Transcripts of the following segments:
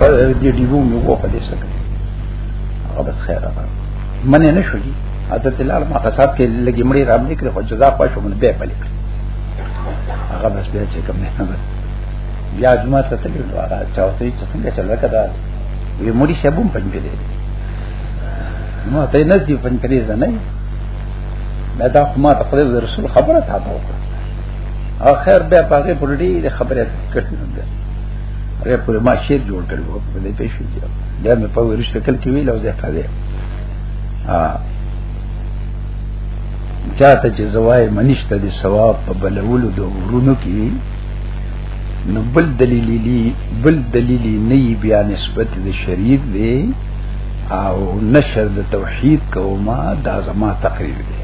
په دې دیو مې وو په دې سره هغه بس خیر راغله منه نه شو دي حضرت لال ما حساب کې لګي مړي رام نه کړو جزا پښه شو من به پلي هغه بس بیا چې کوم نه بس بیا جمعه ته تللی نو هغه چاوته چې څنګه چل وکړه وی مړي شبم پنځه دي نو ته نه دي پنځه نه نه دا ما ته خدای رسول خبره تا ته وکړه اخر بیا پاګه پرډي خبره هغه په ما شیر جوړ کړو په دې پېښې کې دا مې په ورشته کل کې ویل او زه ښه دی ا چاته چې زوای منشته دي ثواب په بلولو د ورونو کې نو بل دلیل لی بل دلیل نه بیا نسبت د شریعت دی او نشر د توحید کوما دا زما تقریر دی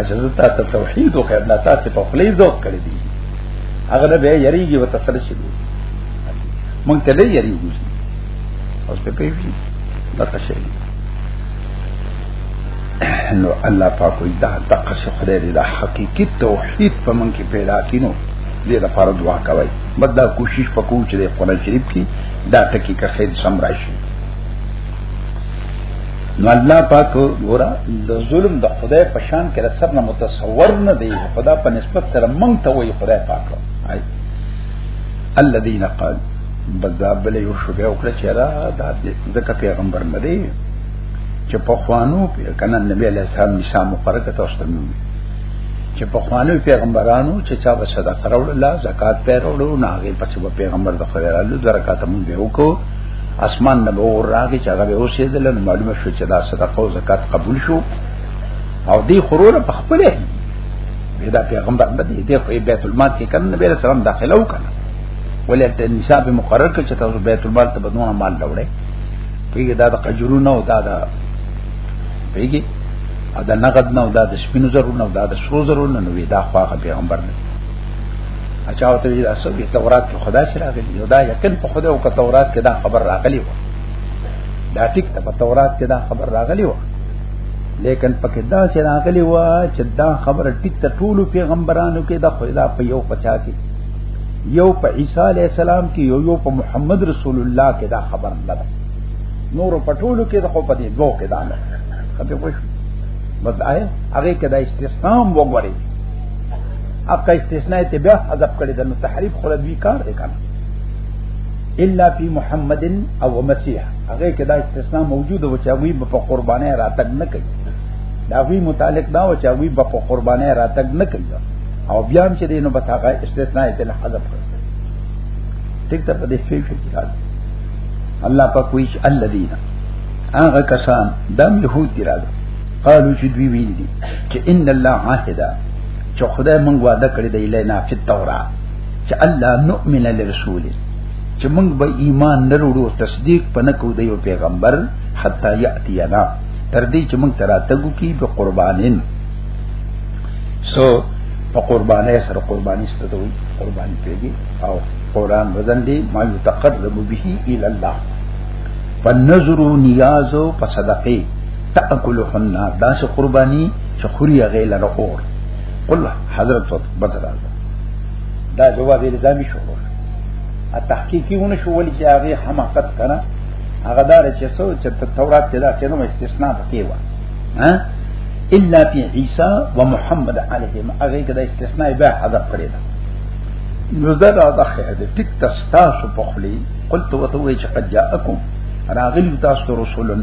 اجازه ته توحید او خیر لا تاسو په خلی ذوق کړی دی هغه نه به یریږي وته سره شي مونږ ته لري یریږي اوس په پیږي دا څه شي نو الله پاک وي دا دقه شي خدای دې دا حقيقي توحید په مونږ کې پیدا کینو دې لپاره دعا کوي بس دا کوشش وکړو چې قرآن شریف کې دا ټکی که خیر سم راشي نو الله پاک ګورا د ظلم د خدای په شان کې سر نه متصور نه دی خدا په نسبت سره مونږ ته وایي خدای پاک آی الذين قال بذابل یو شوبه وکړه چې را د ځکه پیغمبر نه دی چې په خوانو په کنه نبی علیہ السلام نشا مقرره کته واستنو چې په خوانو پیغمبرانو چې چا به صدقه راوړل زکات پیروړو نه هغه پس په پیغمبر د خدای رالو درکاته مونږ وکړو اسمان نه به اور راغی چې هغه به اوسېدل نو معلومه شو چې دا صدقه او زکات قبول شو او دی خرور په خپل دا پیغمبر نه دی دی خو بیت المال کې کنه نبی رسول الله داخله وکړه ولې ته نصاب مقرر کړ چې تاسو بیت المال ته بدون مال لوړې پیګه دا د قجرونو او دا د پیګه دا نقد نه او دا د سپینو زرو نه او دا د سرو زرو نه نو دا خو پیغمبر نه اچاو ته ویل اسو په تورات کې خدا سره راغلی یو دا یقین په خدا او په تورات کې دا خبر راغلی و دا ټیک ته په تورات کې دا خبر راغلی و لیکن پکې دا چې راغلی و چې دا خبره ټیک ته ټول پیغمبرانو کې دا خدا په یو پچا کې یو په عیسی علی السلام کې یو یو په محمد رسول الله کې دا خبر نه ده نور په ټولو کې دا خو په دې دوه کې دا نه خبره وشو بس آئے هغه کې دا استثناء وګورئ اقا استثناء ته بیا حذف کړی دا نو تحریف خو دوی کار دی کنه الا فی محمد او مسیح هغه کې دا استثناء موجود و چې هغه په قربانه راتګ نه کوي دا وی متعلق دا و چې هغه په قربانه راتګ نه کوي او بیا هم چې دینو بس هغه استثناء ته حذف کړی ټیک ته په دې شی کې راځي الله په کوئی الذین هغه کسان دم يهود دی راځي قالو چې دوی ویل دي چې ان الله عهدا چې خدای مونږ وعده کړی دی لینا فی التوراۃ چې الله نؤمن لرسول چې مونږ به ایمان نه وروړو تصدیق پنه کو دی او پیغمبر حتا یاتینا تر دې چې مونږ تراتګو کی به قربانین سو په قربانې سره قرباني ستته وي قرباني پیږي او قران وزن دی ما یتقرب به الی الله فنظروا نیازو په صدقه تاکلهن داس قربانی چې خوري هغه لره اور قل حضرت بدر دا جواب الزامي شو ا تحقیقي ونه شو ولې چې هغه حماقت کړه هغه دار چې سو چې تورات کې دا چې نو استثناء پکې و ها الا فی عیسی و محمد علیهم هغه کې دا استثناء به حذف کړی دا نو دا دا خیر دې ټیک تاسو په خلی قلت وتوی چې قد جاءکم راغلی تاسو رسولن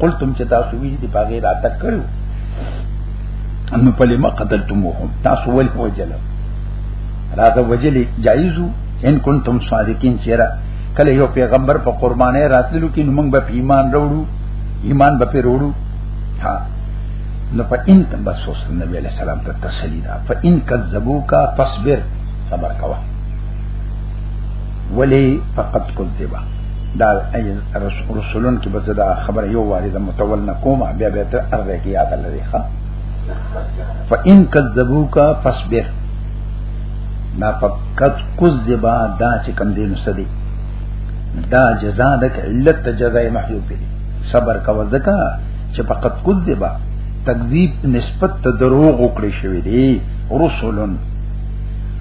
قلتم چې تاسو ویل دي باغې را تک کړو نو په لمه قتلتموهم تاسو ول وجل راته وجل جایزو ان کنتم صادقین چیرې کله یو پیغمبر په قربانې راتلو کې نو موږ به ایمان وروړو ایمان به وروړو ها نو په ان تم بس اوس نبی علیہ السلام ته تسلی دا په ان کذبوکا فصبر صبر کوا ولی فقط کذبا دا رسولون کې بس دا خبر یو واري د متول نه کومه بیا به تر ارزه کې یاد لري ښا فإن كذبوك فاصبر نا فقط کذبا دا چې کم دین سدي دا جزاء د علت ته جزاء محیو کړي صبر کا وزکا چې فقط کذبا تکذیب نسبت ته دروغ وکړي شوی دی رسولن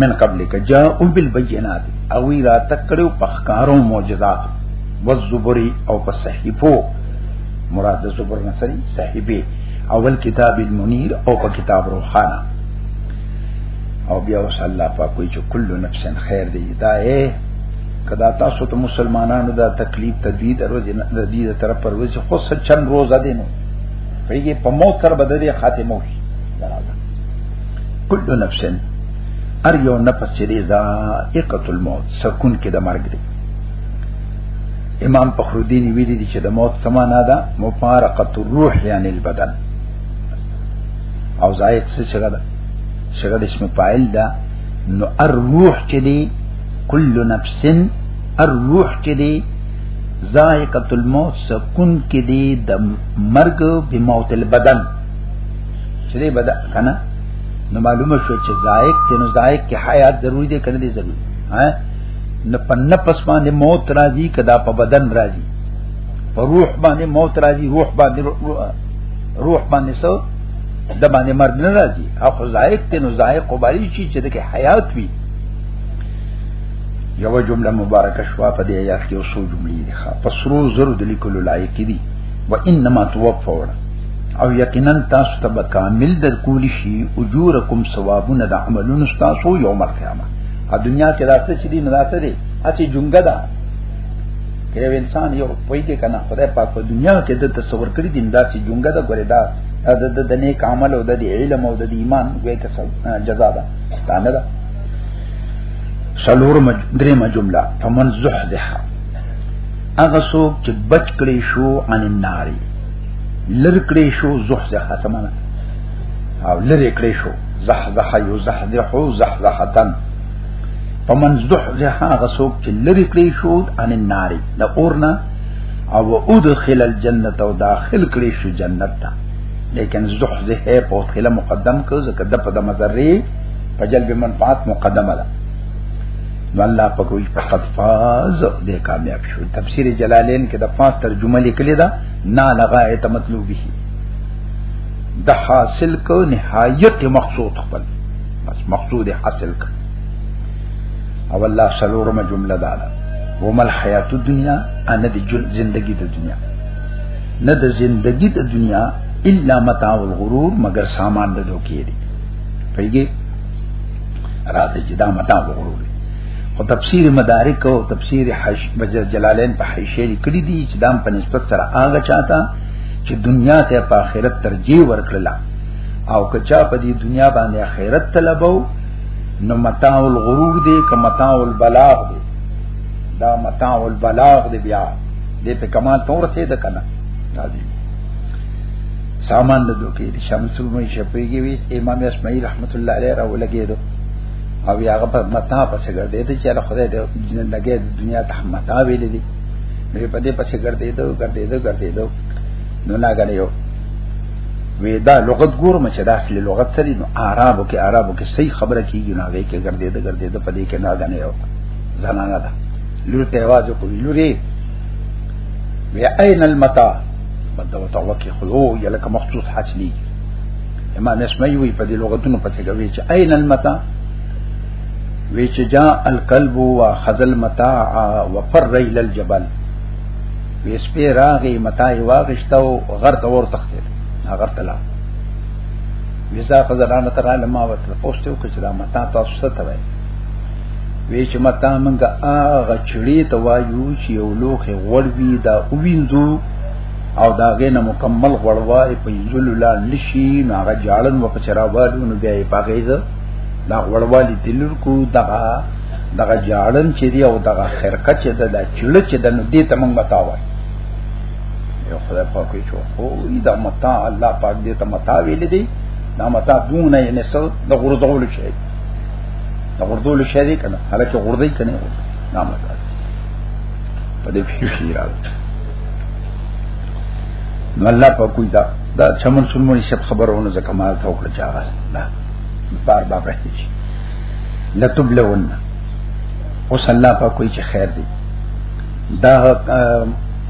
من قبل ک جاءو بالبينات او را تکړو پخکارو معجزات والزبری او په صحیفو مراد زبر نصری صحیفه اول کتاب المنیر او په کتاب روحانا او بیا وس الله په کوئی چې کل نفس خیر دی دا اے کدا تاسو ته مسلمانانو دا تکلیف تدوی درو د دې طرف پر وځي خو سچن روزه دینو پیږي په موت سره بددي خاتمه وي کل نفس ار یو نفس چې دی ذائقه الموت سکون کې د مرګ دی امام فخرالدین ویلي دي چې د موت سمانا ده مفارقه الروح یعنی البدن او زائد څه څنګه ده څنګه د اسم فاعل ده نو الروح چې دی کل نفس الروح چې دی ذائقه الموت سکون کې دی د مرګ بموت البدن چې دې بدا کنه نو معلومه شو چې زائق ته نو زائق کې حیات ضروری دی کړی ضروری ها نه په نفس باندې موت راځي کدا په بدن راځي په روح باندې موت راځي روح باندې روح باندې سو د باندې مرګ نه راځي او خو زائق ته نو زائق قبالي شي چې دغه حیات وي یو جمله مبارکه شوا په دې آیات کې اوسو جملې دي ښا پسرو زر د لیکلو لایق دي و انما توفوا او یقینا تاسو ته کامل در کول شي اجورکم ثوابونه د عملونو تاسو یوم القیامه ا دنیا کې راځي چې دین راته دي اته جونګه ده یو انسان یو پوي کې کنه خدای پاک په دنیا کې د تصور کړی دین دا چې جونګه ده ګورې دا د د نیک عمل او د علم او د ایمان وې ته جزا ده دا نه ده سلور مج... درې ما جمله فمن زحزح هغه څوک چې بچ کړي شو عن الناری لرکړې شو زحزح سمانه او لری کړې شو زحزح یو زحزح زحزحتن فمن زحزح هغه څوک چې لری کړې شو ان النار د اورنا او ادخل الجنه او داخل کړې شو جنت ته لیکن زحزح په ادخل مقدم کو ځکه د په د مزری په جلب منفعت مقدمه ده نو الله په کوئی فقط فاز دې کامیاب شو تفسیر جلالین کې د فاز ترجمه لیکلې ده نا لغایت مطلوبه د حاصل کو نهایت مقصود خپل بس مقصود حاصل کړ او الله سلورم جمله دا ده ومل حیات الدنیا ان د زندگی د دنیا نه د زندگی د دنیا الا متاع الغرور مگر سامان د دوکې دی پیږي راته چې دا متاع الغرور او تفسیر مدارک او تفسیر حش بجر جلالین په حیشه لیکلي دي چې دام په نسبت سره هغه چاته چې دنیا ته په آخرت ترجیح ورکړل او کچا په دې دنیا باندې آخرت طلبو نو متاع الغرور دی که متاع البلاغ دی دا متاع البلاغ دی بیا دې په کمال تور سي ده کنه راځي سامان د دوکې شمسو مې شپېږي وی امام اسماعیل رحمت الله علیه راولګېدو او یا هغه په متا پسې ګرځي ته چې له خدای د ژوندګي د دنیا ته متا ویلې دي نو په دې پسې ګرځي ته ګرځي ته ګرځي ته نو نه غړي یو وی دا لغت ګورم چې دا اصلي لغت سری نو عربو کې عربو کې صحیح خبره کیږي نو هغه کې ګرځي ته ګرځي ته په دې کې نه غني یو زنانه ده لور ته आवाज کوي لوري وی اين المتا بدو توکي خلو یلک مخصوص حاصلي امام اسمعي وی په دې لغتونو پسې کوي چې اين المتا وی چې جاء القلب واخذ المتاع وفر الى الجبل وی سپی راغي متاع واغشته او غر ته ور تخته غر ته لا ویزا خزرانه تر علماء وته پوښتنه وکړه چې دا متاع تاسو څه ته وایي وی چې متا منګه اغه چړې ته وایو چې یو لوخه غړوي دا اوینځو او دا غینه مکمل غړوای په یلو لا نشي نو هغه جاړن و په چرابالو نو بیا یې پاګیزه دا غړوالی دلر کو دغه دغه جاړن چې دی او دغه خرقه چې ده دا چړ چې ده نو دې ته موږ بتاوای یو خدای پاک یې چو خو دا متا الله پاک دې ته متا ویل دی دا متا دونه یې نسل د غردول شي د غردول شي دی کنه هله چې غردې کنه نه متا په دې پیښې راځي نو الله په کوی دا دا چمن سلمونی شپ خبرونه زکه ما ته وکړه چا دا بار بار راځي شي لتبلون اوس الله په کوی چې خیر دی دا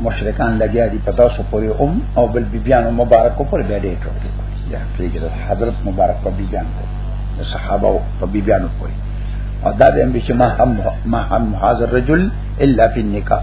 مشرکان لګیا دي پتا سو پوری ام او بل بیبیانو مبارک پر بیا دې ټوکی یا پیګره حضرت مبارک په بیبیان کو صحابه په بیبیانو پوری او دا به هم چې ما هم ما هم حاضر رجل الا فی النکاح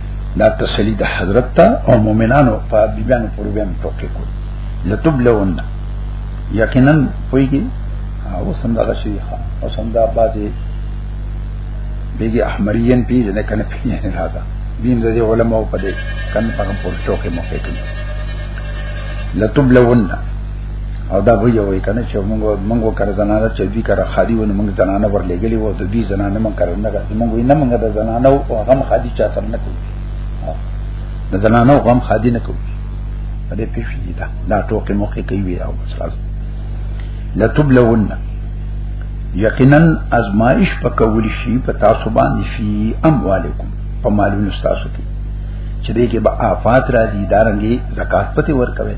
دا تسلی د حضرت ته او مؤمنانو په بیبانو پر بیا متوقع کو لتبلون یقینا پویږي او سم دا شي او سم دا باندې بیګي احمریین پی نه کنه پی نه راځه دین د علماء په دې کنه په پورتو کې مخکې لتبلون او دا به یو کنه چې موږ موږ کړه زنانه چې دوی کړه خالي ونه موږ زنانه ورلېګلې وو د دوی زنانه موږ کړه نه کړه موږ نه موږ د زنانه او غم خالي چا سره نه کوي د زنانه او غم خالي نه کوي دې پیښې دي دا دا ټوکې موقع کوي او سلاز لتبلون یقینا ازمائش پکول شي په تاسو باندې فی اموالکم په مالونو تاسو کې چې دې کې به آفات راځي دارنګي زکات پته ورکوي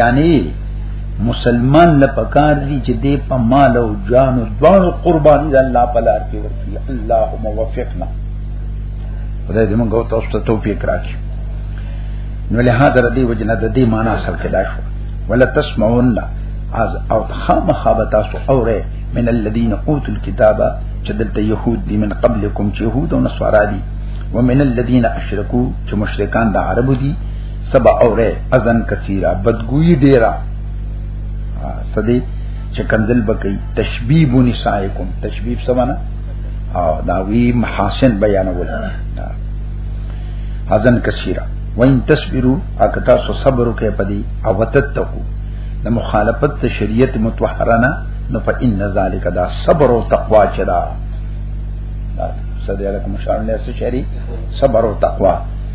یعنی مسلمان له پکار دي چې دې په مال او جان او دوه قرباني د الله په لار کې ورکړي اللهم وفقنا خدای دې موږ تاسو ته توفیق راکړي نو له حاضر دی وجنه د دې معنا اصل کې دا شو ولا تسمعون از او خامخ به تاسو اوره من الذين اوتوا الكتاب چې دلته يهود دي من قبلكم چې يهود او نصارا دي ومن الذين اشركوا چې مشرکان د عربو دي سبا اوره اذن کثیره بدګویی ډیره سدی چې کنزل بکی تشبیب نسائکم تشبیب سمانا او داوی محاسن بیانول اذن کثیره وان تصبروا اکتا سو صبر کې پدی او تتقو د مخالفت شریعت متطهرانه نو فإن ذلک دا صبر او تقوا چدا صدیق مشاور له شری صبر او تقوا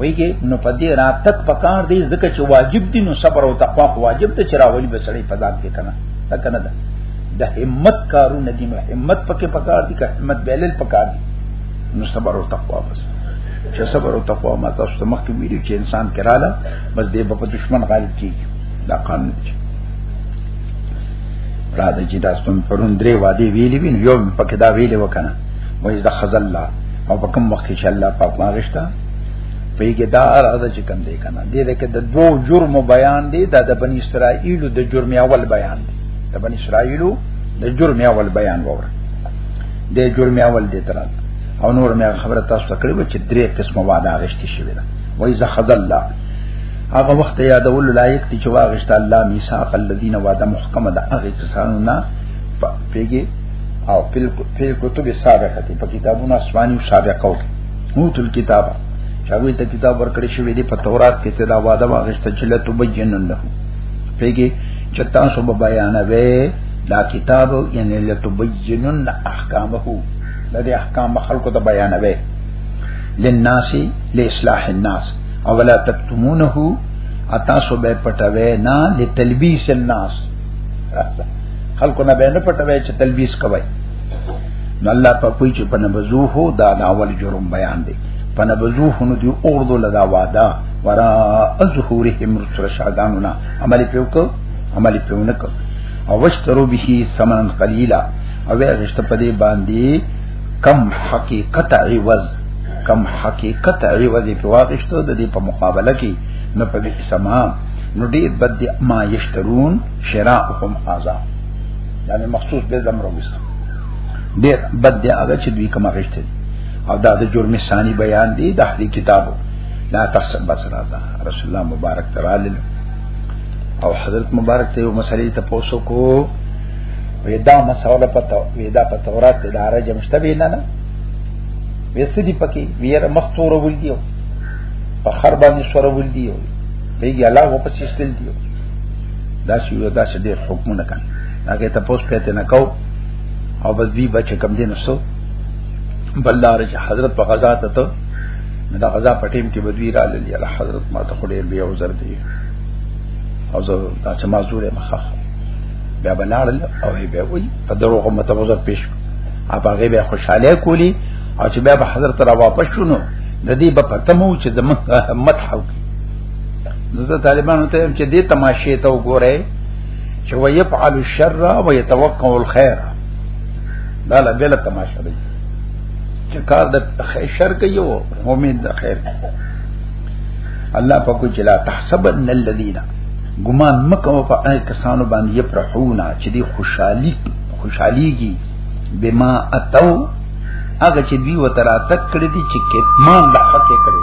ویږي نو په دې راتک پکار دی ځکه چې واجب دي نو صبر او تقوا واجب ته چراولي به سړی په ځان کې کنه دا کنه ده د همت کارونه دي نو همت پکې پکار دي که همت بیلل پکار دي نو صبر او تقوا بس چې صبر او تقوا ما تاسو ته مخکې ویلو چې انسان کراله بس دې په دشمن غالب کیږي دا قانون دی را د چې دا ستون پرون درې وادي ویلې وین یو پکې دا ویلې وکنه وایي دا خزل الله او په کوم وخت چې الله پاک ما غشتا په یګه دا اراده چې کم دی کنه دې لکه د دوو جرم بیان دی دا د بنی اسرائیل د جرم اول بیان دی د بنی اسرائیل د جرم اول بیان وره د جرم اول دی تر او نور مې خبره تاسو ته کړې و چې درې قسمه وعده غشتي شوی ده وای زخذ الله هغه وخت یادول لایق دي چې واغشت الله میثاق الذين وعده محکمه ده هغه کسانو نه پیګي او په کتب سابقه کې په کتابونو آسماني سابقه او موت الكتاب چاوي ته کتاب ورکړی شوی دی په تورات کې ته دا وعده واغشته چې لا تبینن له پیګه چې تاسو به بیانوي دا کتاب یعنی لا تبینن احکامه د دې احکام خلکو ته بیانوي للناس لاصلاح الناس او ولا تکتمونه اتاسو به پټوي نه لتلبیس الناس خلکو نه به نه پټوي چې تلبیس کوي نو الله په کوئی چې پنبذوه دا دا اول جرم بیان دی پنبذوه نو دی اوردو لدا وادا ورا ازهورهم رسل شاګانونا عمل پیو کو عمل پیو نه کو او وشترو به سمن قلیلا او غشت په دې باندې کم حقیقت عوض کم حقیقت عوض په واغشتو د دې په مقابله کې نه په سما نو ډیر بد دی ما یشترون شراءهم هذا دا مې مخصوص به زمر وست ډیر بد دی هغه چې دوی کوم غشته او دا د جرم ثانی بیان دی د اهلی کتابو لا تحسب بس راځه رسول الله مبارک تعالی او حضرت مبارک ته یو مسلې ته پوسو کو ودا مسوله پتا ودا په تورات کې دارا جمشته به نه نه وسدي پکې ویره مختور ول دیو په خر باندې سور ول دیو دیږي الله هو په سیستل دی دا شی یو دا شی ډیر حکمونه کړي هغه ته پوس پته نه کو او بس دی بچ کم دین وسو بلدار چې حضرت په غزا ته ته دا غزا پټیم کې بدوی را للی الله حضرت ما ته خډیر بیا عذر دی او زه دا چې معذور مخه بیا بلال او بیا وی په دروغ متوزر پیش اپ هغه بیا خوشاله کولی او چې بیا به حضرت را واپس شونو د دې په پتمو چې د مت حق زه طالبانو ته چې دې تماشې ته وګورئ چې ويفعل الشر ويتوقع الخير دا لا بل تماشا دی چې کار د شر کوي او امید د خیر الله په کو چلا تحسبن الذين ګمان مکو په اې کسانو باندې یفرحونا چې دی خوشحالي خوشحاليږي بما اتو هغه چې دوی وتراتک کړی دي چې کتمان د حق کړی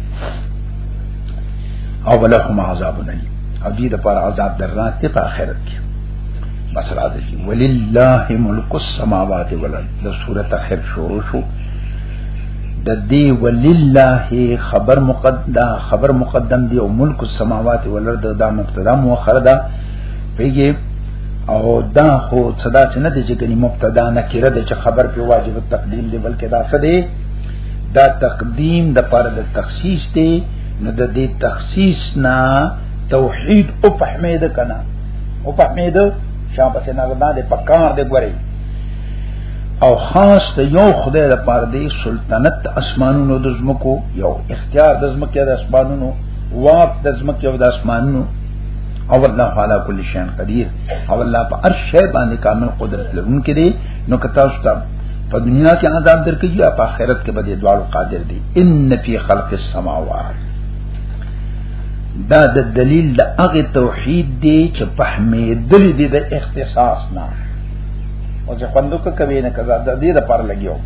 او ولهم عذاب نلی او دې د پر عذاب درناک ته په آخرت کې بس راځي ولله ملک السماوات والارض د سوره اخر شروع شو د دې ولله خبر مقدم خبر مقدم دی او ملک السماوات والارض دا مبتدا مؤخر ده پیږي او دا خو صدا چې نه دی چې کني مبتدا نکره ده چې خبر په واجب تقدیم دی بلکې دا څه دی دا تقدیم د پر د تخصیص دی نو د دې تخصیص نه توحید او فهمید کنا او فهمید شابه څنګه غدا د پکار دی ګوري او خاص د یو خدای د پر دی سلطنت اسمانونو د زمکو یو اختیار د زمکو د اسمانونو واک د زمکو او د اسمانونو او الله تعالی کل شان قدیر او الله په هر شی باندې کامل قدرت لرونکي دي نو کتا په دنیا کې عذاب درکې یا په آخرت کې به دې دواړو قادر دي ان فی خلق السماوات دا د دلیل د هغه توحید دی چې په حمیدل دي د اختصاص نه او چې خوندو کې کوي نه کزا د دې د پر لګیو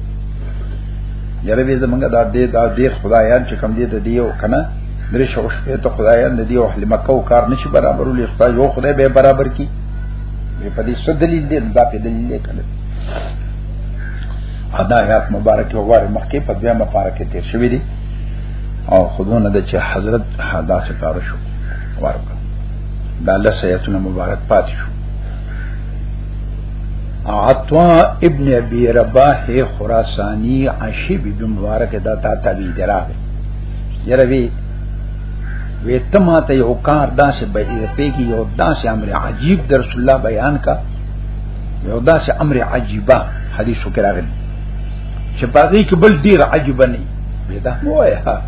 یره به زمونږ دا دې دا دې خدایان چې کم دې د دیو کنه درې شوش په ته خدایان د دیو اهل مکه او کار نشي برابرولې خدای یو خدای به برابر کی په دې څه دلیل دی دا په دلیل دی کنه ادا آیات مبارک وګوره مخکې په بیا مبارک تیر شوی دی او خودونه د چې حضرت حدا سکار شو ورکړه دا لس آیاتونه مبارک پاتې شو عطوا ابن ابي رباح خراساني عشي بي مبارک دا تا تبي دراغه يروي وی ته ما ته یو کار داسې به پیږي یو داسې امر عجیب در رسول الله بیان کا یو داسې امر عجیبه حدیث کې راغلی چې باغی کې بل ډیر عجیبه نه وي دا نو یا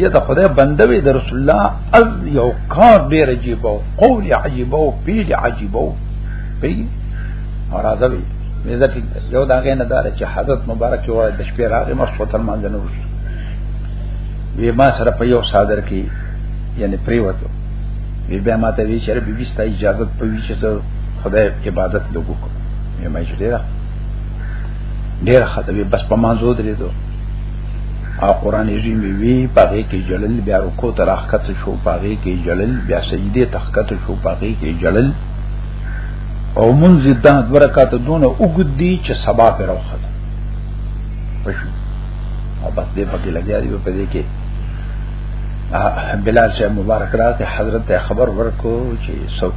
یا د خدای بنده وي د رسول الله از یو کار ډیر عجیب او قول عجیب او پیل عجیب او پی او راځه وي عزت یو دا غینه دار چې حضرت مبارک یو د شپې راغی مسعود المنځ نه وشو وی ما سره په یو صادر کې یعنی پریوتو وی بیا ما ته وی چې ربي بيستا اجازه په وی چې خدای عبادت لګو کو یې مې جوړه ډیره ډیره خدای بس په مانزو درې دو او قران یې وی وی پاره کې جلل بیا رکو تر اخکت شو پاره کې جلل بیا سجده تخکت شو پاره کې جلل او منځ د برکات دونه وګدي چې سبا پر وخت پښو او بس دې پکې لګیا دی په دې کې بلال شاه مبارک راته حضرت خبر ورکو چې سو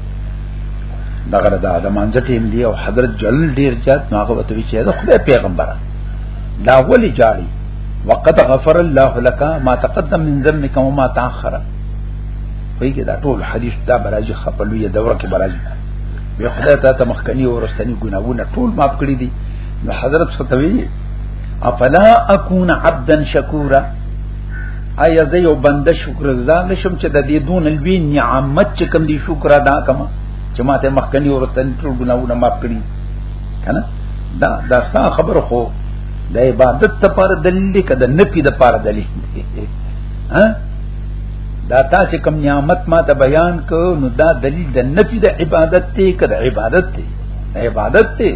دغه د ادم انځته هم دی او حضرت جل ډیر جات ناغه وته وی چې دا خدای پیغمبر دا ولی جاری وقد غفر الله لك ما تقدم من ذنبك وما تاخر ویګه دا ټول حدیث دا براجي خپلوې دوره کې براجي به خدای ته ته مخکنی او ورستنی ګناونه ټول معاف کړی دي نو حضرت فتوی افلا اكون عبدا شکورا آیا زه یو بنده شکر ځان نشم چې د دې دون لوی نعمت چې کوم دی شکر ادا کوم چې ماته مخکنی ورته ټول ګناونه معاف کړي کنه دا دا ستا خبر خو د عبادت لپاره دلیل دی کده نفي لپاره دلیل دی ها دا تا چې کوم نعمت ما ته بیان کو نو دا دلیل د نفي د عبادت دی کده عبادت دی عبادت دی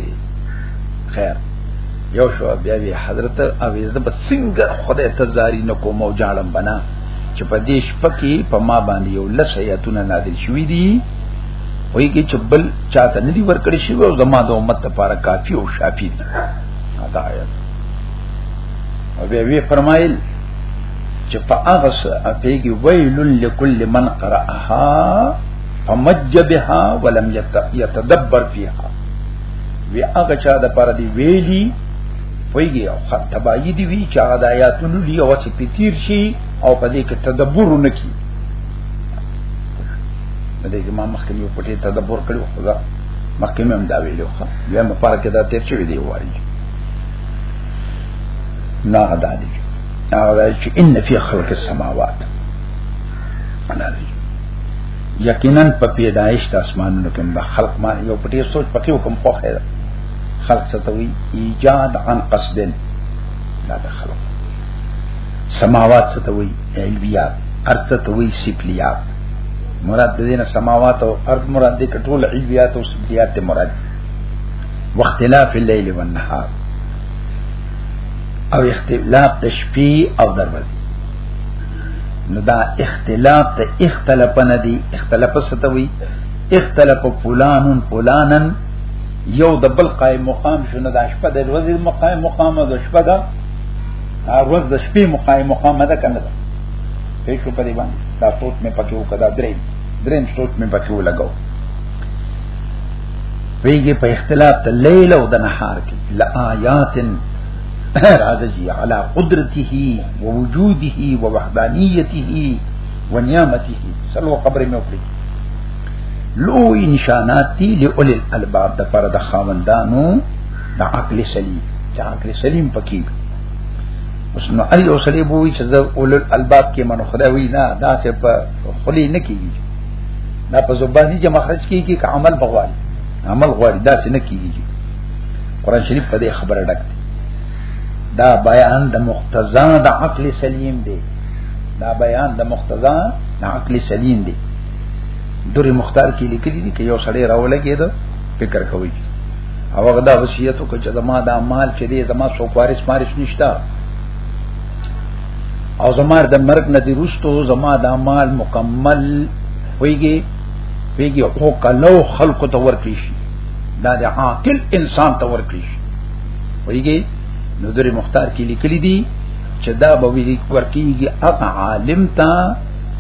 خیر یو شو بیا وی حضرت اویزه په څنګه خدای ته زاری نه کوم او جاړم بنا چې په دې شپه کې په ما باندې یو لس آیاتونه نازل شوې دي وایي کې چې بل چاته نه دی ورکړی شوی او زما د امت لپاره کافی او شافی دی دا آیات او بیا وی فرمایل چې په هغه څه اپیږي ویل لکل من قرأها فمج بها ولم يتدبر فيها وی هغه چا د پر دی ویلی ویږي او تبایی دی وی چې هغه د آیاتونو لی او چې پتیر شي او په دې کې تدبر نه کی دې کې ما مخکې یو پټه تدبر کړو خدا مخکې مې هم دا ویلو ښه بیا مې پاره کې دا تیر شوی دی وایي نه دا دی هغه چې ان فی خلق السماوات انا دی یقینا په پیدایش د اسمانونو کې د خلق ما یو پټي سوچ پکې وکم خو خیر خلق ستوي ایجاد عن قصد دا د خلق سماوات ستوي علویات ارض ستوي سفلیات مراد د دینه سماوات او ارض مراد د ټول علویات او سفلیات مراد واختلاف الليل والنهار او اختلاف د شپې او د ورځې نو دا اختلاف ته اختلاف نه دی اختلاف ستوي اختلاف فلانن فلانن یو د بل قائم مقام شونه د شپه د ورځې مقام مقام د شپه دا ورځ د شپې مقام مقام ده کنه ده په شو پرې باندې دا سوچ مې پکې وکړه درې درې سوچ مې پکې ولګاو ویږي په اختلاف د لیل او د نهار کې لآیاتن راځي جی علی قدرته ووجوده ووحدانیته ونعمته سلو خبرې مې وکړې لو انشانات دی لئول الالباب د پر د خاوندانو د عقل سلیم چې عقل سلیم پکې اوس نو اړ یو سړی بووي چې د اول الباب کې منو خدای وی نه دا څه په خلی نه کیږي دا په زبانی چې مخرج کیږي که عمل بغوال عمل غواړي دا څه نه کیږي قران شریف په دې خبره ډک دی دا بیان د مقتضا د عقل سلیم دی دا بیان د مقتضا د عقل سلیم دی دوري مختار کې لیکلي دي چې یو سړی راولې کېده فکر کوي او هغه دا وصیت وکړ چې زما دا مال چې دی زما څو وارث مارث نشته او زما د مرګ نه دی روستو زما دا مال مکمل ویږي ویږي او کلو خلق ته ورکړي شي دا د عاقل انسان ته ورکړي ویږي نو درې مختار کې لیکلي دي چې دا به ویږي ورکیږي هغه عالم ته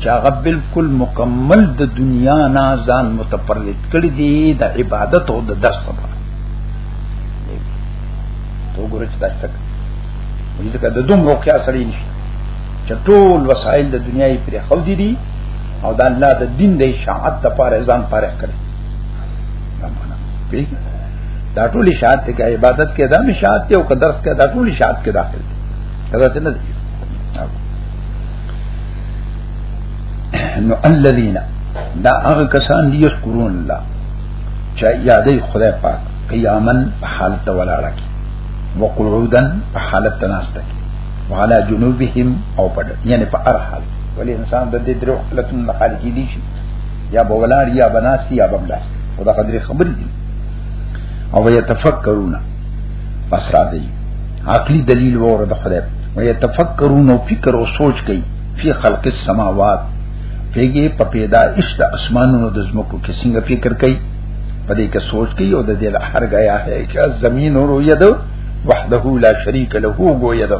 چې هغه بالکل مکمل د دنیا نه ځان متفرد کړی دی د عبادت او د درس لپاره تو ګورې چې تاسو ته وایي ځکه د دوم روکیا سره نشته چې ټول وسایل د دنیاي پر خو دي او د الله د دین د اشاعت لپاره ځان پاره کړی دا ټول اشاعت ته کې عبادت کې دا مشاعت ته او که درس کې دا ټول اشاعت کې داخل دي دا څه نه دي نو الذين دا هغه کسان دي یذكرون الله چې یادې خدای پاک قیامن په حالت ولاړه کې وقعودن په حالت تناسته کې وعلى جنوبهم او پد یعنی په هر حال ولې انسان د دې درو حالتونو خالق دي شي یا بولار یا بناسی یا بملاس او دا قدرې خبرې دي او یتفکرون بس راځي عقلی دلیل وره د خدای او یتفکرون او فکر او سوچ کوي فی خلق السماوات پیګه په پیدا اشت اسمانونو د زمکو کې څنګه فکر کوي په دې کې سوچ کوي او د دې هر غیا ہے چې زمين او یدو وحده لا شریک له هو گو یدو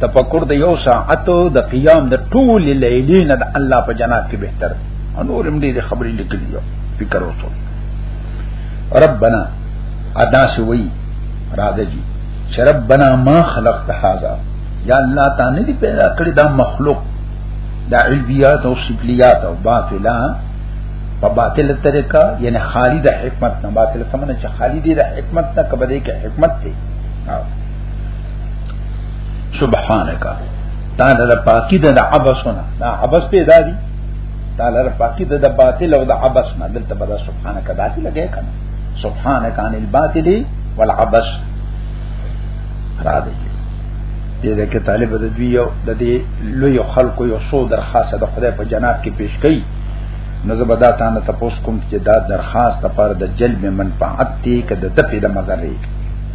تفکر د یو ساعت د قیام د ټول لیلی نه د الله په جناب کې بهتر انور هم دې خبرې لیکلې یو فکر وته ربنا ادا سوی راځي چې ربنا ما خلقت هذا یا الله تعالی دې پیدا کړی دا مخلوق دا علویات او شکلیات او باطلا په باطل طریقه یعنی خالی د حکمت نه باطل سمنه چې خالی دی د حکمت نه کبه دې کې حکمت دی سبحانك تعالی د پاکی د عبسونه دا عبس پیدا دي تعالی د پاکی د باطل او د عبس نه دلته بدا سبحانك داسې لګي کنه سبحانك عن الباطل والعبس را دي دې ده کې طالب د دوی یو د دې لوی خلکو یو څو درخواست د خدای په جناب کې پیش کړي نو زه به دا تا نه تاسو کوم چې دا درخواست لپاره د جلب منفعت دی کده د پیدا مزرې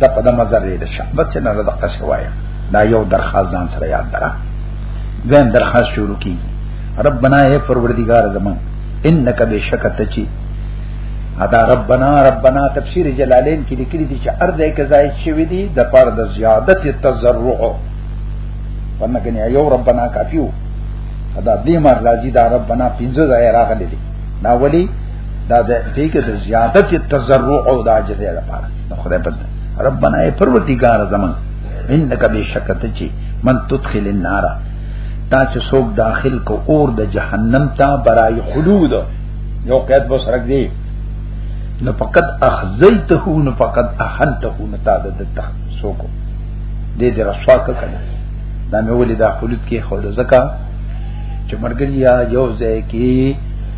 دا په دمه ذره ده شابت نه ده دقه شوایا دا یو درخواست ځان سره یاد درا دویم درخواست شروع کی ربنا اے پروردگار زمان انک بشکت چی ادا ربنا ربنا تفسیر جلالین کې لیکلي دي چې ارده کې ځای شوی دي د پر د زیادت تزرع ورنه کني یو ربنا کافیو ادا دې مر راځي دا ربنا پنځه ځای راغلي دي دا ولی دا د دې کې د زیادت تزرع او د عاجز لپاره خدای په ربنا ای پروردگار زمون انک بشکت چی من تدخل النار تا چې څوک داخل کو اور د جهنم ته برای خلود یو قید بس رکھ دی نو فقط اخزیته نو فقط احنته نو تا د تخ سوکو دې دې رسوا کړه دا مې ولې دا خلود کې خو د زکا چې مرګریا یو ځای کې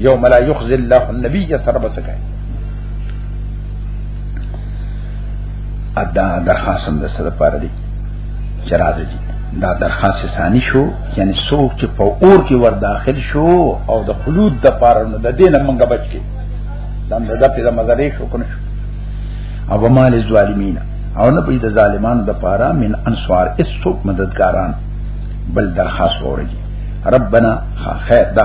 یوم لا یخزی الله النبی سره بسکه ادا درخواست د سره پاره دی چې راځي دا درخواست ثاني شو یعنی څوک چې په اور کې ور داخل شو او د خلود د پاره نه د دینه منګه بچ کی دا د په مزارې شو کنه شو او مال الظالمین او نه په د ظالمانو د پاره من انصار اس څوک مددګاران بل درخواست ورګي ربنا خیر دا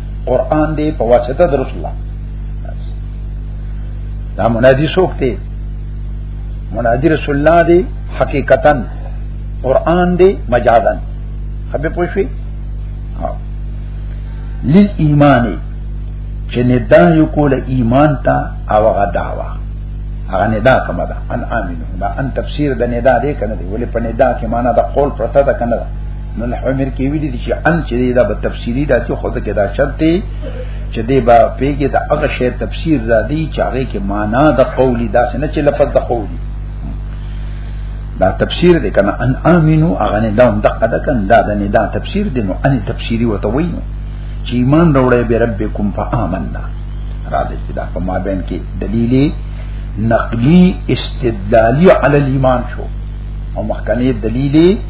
قران دی په واسطه د رسول الله دا منادي څوک دی منادي رسول الله دی حقیقتا قران دی مجازا خبر پوښوي لیل ایمان چې ندا یو کول ایمان ته او غداوا هغه ندا کوم ده ان امنو دا ان تفسیر د ندا دی کنه دی ولې په ندا کې معنا د قول پرته ده کنه نن عمر کې ویلي دي چې ان چې دا به تفصیلی دا چې خود کې دا شرط دی چې دی با پیګه دا هغه شی تفسیر را دی چې هغه کې معنا د قولی دا نه چې لفظ د قولی دا تفسیر دی کنه ان امنو هغه نه دا هم دقه ده کنه دا نه دا تفسیر دی نو ان تفسیری وته وینو چې ایمان وروړې به ربکم فآمنا را دې چې دا په ما بین کې دلیلی نقلی استدلالی علی الايمان شو او مخکنی دلیلی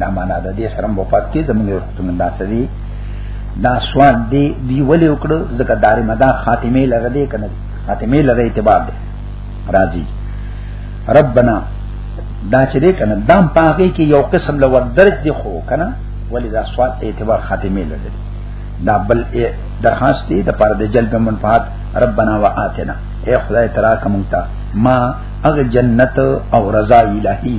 دا معنا ده دې سره وفات کې زمونږ یو حکم دا سړي دا سوال دی دی ولې وکړو ځکه دار مدا خاتمه لره دې کنه خاتمه لره اعتبار دی راضي ربنا دا چې دې کنه دام پاګه کې یو قسم لور درج دی خو کنه ولې دا سوال اعتبار خاتمه لره دی دا بل درخواست دی د پر د جلب منفعت ربنا واتنا اے خدای ترا کومتا ما اغه جنت او رضا الہی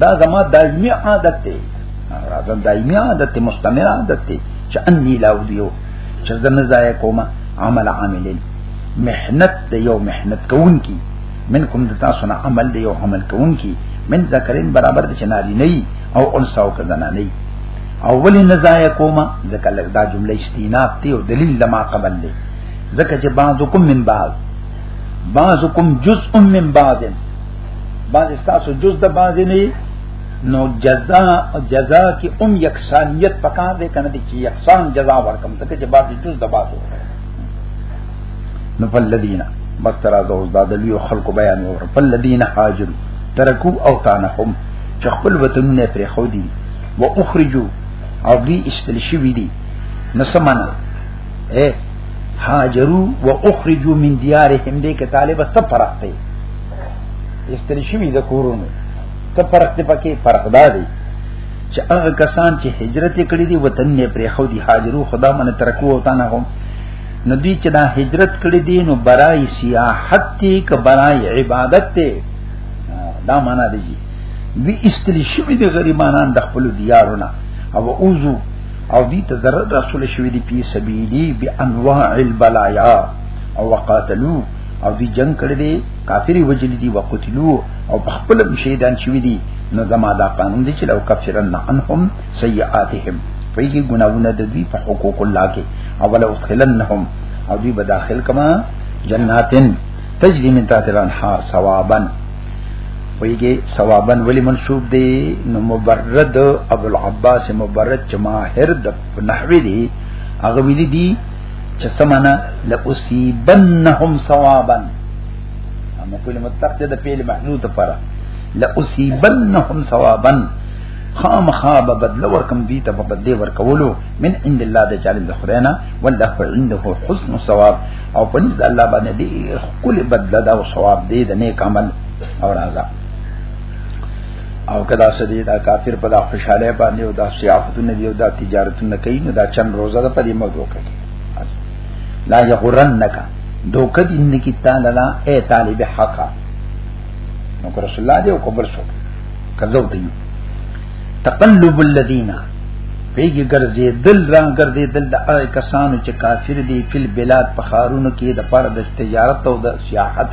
دا زما دایمي عادت دی دا دایمي عادت دی مستمر عادت دی چې اني لا ودیو چې زه نه ځای کوم عمل عاملین محنت دی یو محنت کوونکی منکم د تاسو نه عمل دی یو عمل کوونکی من ذکرین برابر د چناری نه او انسا او کزنا نه او ولی نه ځای کوم ځکه دا جمله استیناف دی او دلیل لما قبل دی ځکه چې بعضکم من بعض بعضکم جزء من بعض بعض تاسو جز د بعض نه نو جزا جزا کی ام یکسانیت پکار دی کنه چې یکسان جزا ورکم ته چې بعض جز د بعض نو فلذینا بس تر از اوس دا د لیو خلق بیان ور فلذینا هاجر ترکو او تانهم چې خپل وطنونه پرې خو دي و اخرجو او دی استل شوی دي نسمنا اے هاجرو و اخرجو من دیارهم دې کې طالب سب پراخته استری شوی د کورونو ته فرق دی پکې فرق دا دی چې هغه کسان چې هجرت کړی دی وطن نه پرې خو دی هاجرو خدا من ترکو او تنه هم ندی چې دا هجرت کړی دی نو برای سیاحت تی ک برای عبادت ته دا معنا دی وی استلی شوی دی غریبانان د خپل دیارونه او اوزو او دی ته ضرر رسول شوی دی په سبیلی بانواع البلایا او وقاتلو او دی جنگ کړی دی کافری وجل دی وقتلو او په خپل شهیدان شوی دی نو زما دا قانون دی چې لو کفرن عنهم سیئاتهم په یی ګناونه د دوی په حقوق الله کې او ولو خلنهم او دوی به داخل کما جناتن تجری من تحت الانهار ثوابا ویږي ثوابن ولی منسوب دی نو مبرد ابو العباس مبرد چې ماهر د نحوی دی هغه ویلي دی چې سمانا لأصيبنهم ثوابا اما کله مطلق چې د پیل محدود لپاره لأصيبنهم ثوابا خام خاب بدل ورکم دی ته بدل ورکولو من عند الله د جالب خداینا والله عنده حسن ثواب او پنځ د الله باندې دی کل بدل دا ثواب دی د نیک عمل او راځه او کدا سدی دا کافر په دا خوشاله باندې او دا سیاحتونه دی او دا تجارتونه کوي نو دا چند روزه ده په دې موضوع کې لا یغرنک دوکه دې نه کی تعالی لا اے طالب حق نو رسول الله دې او قبر شو کزو دی تقلب الذین پیږي ګرځي دل را ګرځي دل د هغه کسانو چې کافر دي فل بلاد په خارونو کې د پر د تجارت او د سیاحت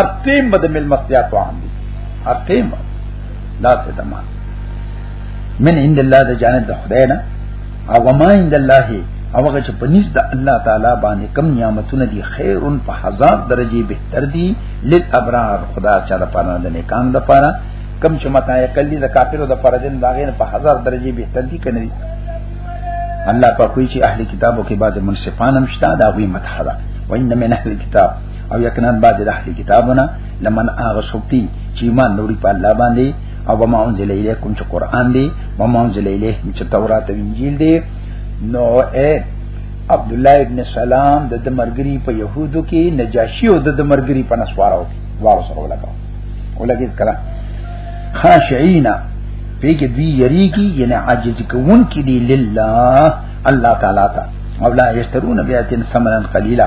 ارتیم بد مل مستیا تو عام دي ارتیم دا څه دما من عند الله د جانب د خدای نه او ما عند الله او هغه چې پنيز د الله تعالی باندې کم نعمتونه دي خیرن په هزار درجه بهتر دي لل ابرار خدا چا د پاره د نیکان د پاره کم چې متا یې کلی د کافرو د پاره دین داغه په هزار درجه بهتر دي کنه دي الله په کوئی چې اهل کتابو کې بعض منصفان هم شته دا وی متحده وان من اهل کتاب او یقینا بعض د اهل کتابونه لمن هغه سوکتی چې ایمان نوري په الله باندې او بما انزل الیکم چې قران دی بما انزل الیکم چې تورات او انجیل دی نو اے عبد الله ابن سلام د مرګری په يهودو کې نجاشي او د مرګری په نسوارو کې وارو سره ولګاو ولګي کړه خاشعینا په کې دوی یری کی یعنی عاجز کوون کې دی لله الله تعالی تا او لا یشترون بیاتن ثمنن قلیلا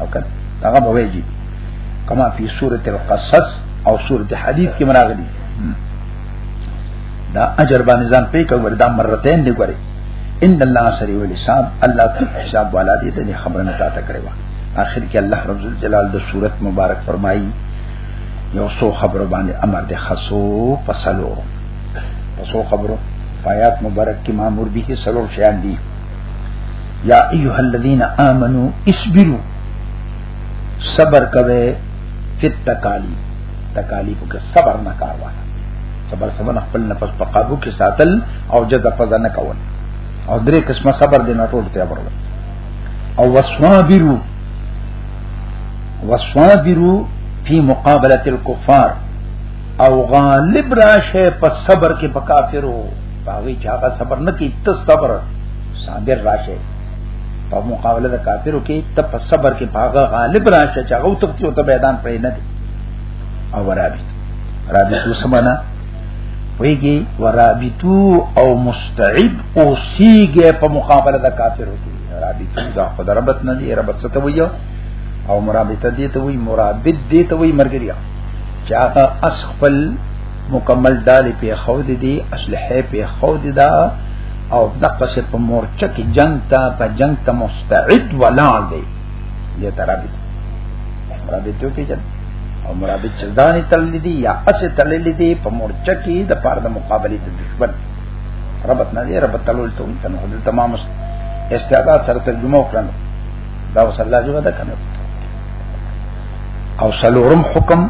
او کنه هغه به ویږي کما فی سورۃ القصص او سورۃ حدید کې مراغلی دا اجر باندې ځان پې کوي دا مرتين دی ګوري ان الله سری ول حساب الله ته حساب والا دې ته خبر نه تاته کړو اخر کې الله رب جلال د صورت مبارک فرمایي یو سو خبر باندې امر دې خاصو پسلو پسو خبرو آیات مبارک کې مامور به سلو شیان دي یا ایها الذین آمنو اصبروا صبر کوي فت تکالی تکالیف کې صبر نه کار وایي صبر سمن خپل نفس په قابو کې ساتل او جزا پزا نه کول او درې قسمه صبر دې نه ټول ته ورول او وصابرو وصابرو فی مقابله الكفار او غالب راشه په صبر کې په کافرو باغی چې هغه صبر نه کوي ته صبر صابر راشه په مقابله د کافرو کې ته په صبر کې باغه غالب راشه چې هغه تختی او ته میدان پرې نه دی او ورابط رابط وسمنه ویږي ورابطو او مستعد او سیګه په مقابله د کافرو کې رابطو دا خدای ربط نه دی ربط څه ته ویو او مرابطه دي ته وی مرابط دي ته وی مرګریا چې هغه اس خپل مکمل ډالې په خو دي دي اسلحه په خو دي دا او دغه څه په مورچه کې جنگ ته په جنگ ته مستعد ولاړ دی دې ترابط مرابط جو پیجن او مرابط چې ځانې تړلې دي یا اسه تړلې دي په مورچه کې د پاره د مقابله د دشمن ربط نه دی ربط تلول ته ته نو دلته ما مست استعداد سره ترجمه وکړم دا وصلی الله جوړه ده کنه او سلورم حکم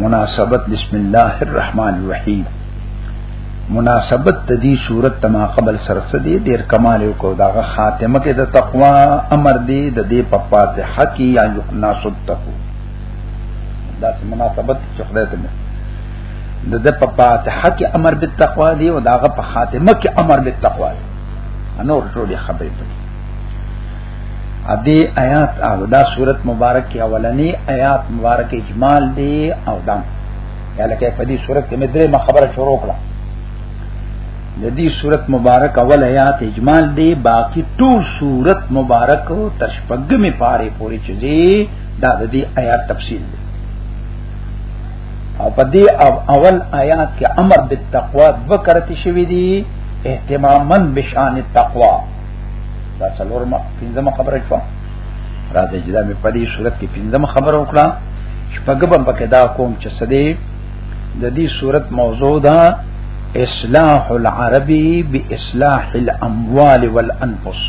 مناسبت بسم الله الرحمن الرحیم مناسبت د دې صورت تما قبل سره څه دی ډیر کمال یو کو دا خاتمه کې د تقوا امر دی د دې په فاتحه کې یا یو ناسب تکو دا مناسبت چې خدای ته د د په فاتحه کې امر به تقوا دی او داغه په خاتمه کې امر به تقوا دی انور ټول خبرې ادي آیات او دا صورت مبارک کې اولنی آیات مبارک اجمال دی او دم یا لکه په دې صورت کې مې درې خبره شروع کړه د دې صورت مبارک اول آیات اجمال دی باقی ټول صورت مبارک تشپګمې پاره پوری چې دا د دې آیات تفصیل دی او په دې اول آیات کې امر بالتقوا ذکر شوی دی اهتماما بشان التقوا دا څلور ما پنځمه خبره شو راځي چې دا مې په دې صورت کې پنځمه خبره وکړه چې په ګبم پکې دا کوم چې سدي د دې صورت موضوع ده اصلاح العربي باصلاح الاموال والانفس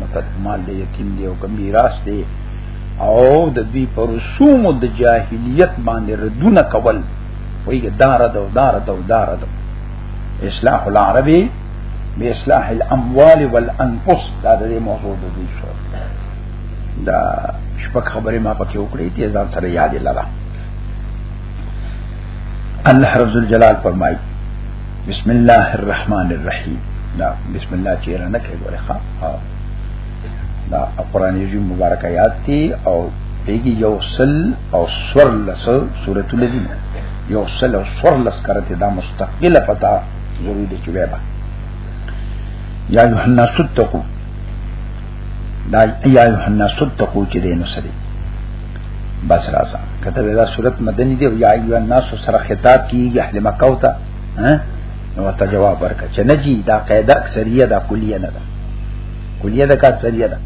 مطلب مال دې یتیم دی او میراث دی او د دې پر رسوم د جاهلیت باندې ردونه کول وایي دار دو دار دو دار دو اصلاح العربي به اصلاح الاموال والانفس دا د موضوع د دې شو دا شپږ خبرې ما پکې وکړې دي ځان سره یاد لرم الله رب الجلال فرمایي بسم الله الرحمن الرحیم دا بسم الله چې رانه کې ګوره ښا دا قرآن یې مبارک آیات دي او پیږي یو سل او سور لس سورته لذي یو سل او سور لس کرته دا مستقله پتا ضرور دي چې وایبا یا یوحنا صدقو دا یا یوحنا صدقو چې دې نو سړي بس راځه کته دا صورت مدني دی یا ایو الناس سره خطاب کیږي اهل مکه او ته نو ته جواب ورکړه چې نه جی دا قاعده اکثریه دا کلیه نه ده کلیه ده کا اکثریه ده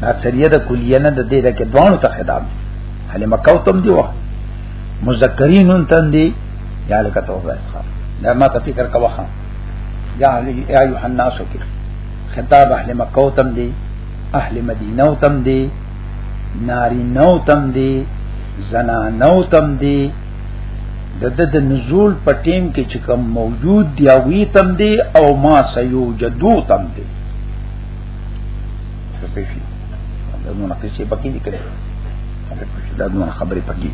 دا اکثریه ده کلیه نه ده دې ده کې دوانو ته خطاب اهل مکه او تم دی وه مذکرین تن دی یا لکه توبه اسخا دا ما ته فکر کا وخه یا علی یا یوحنا سو کې خطاب اهل مکه او تم دی اهل مدینه او تم دی ناری نو تم دی زنا نو تم دی د د د نزول په ټیم کې چې کوم موجود دی او وی تم دی او ما سيو جدو تم دی څه پېښې دا نو نه کې چې پکې دي کړې دا نو خبرې پکې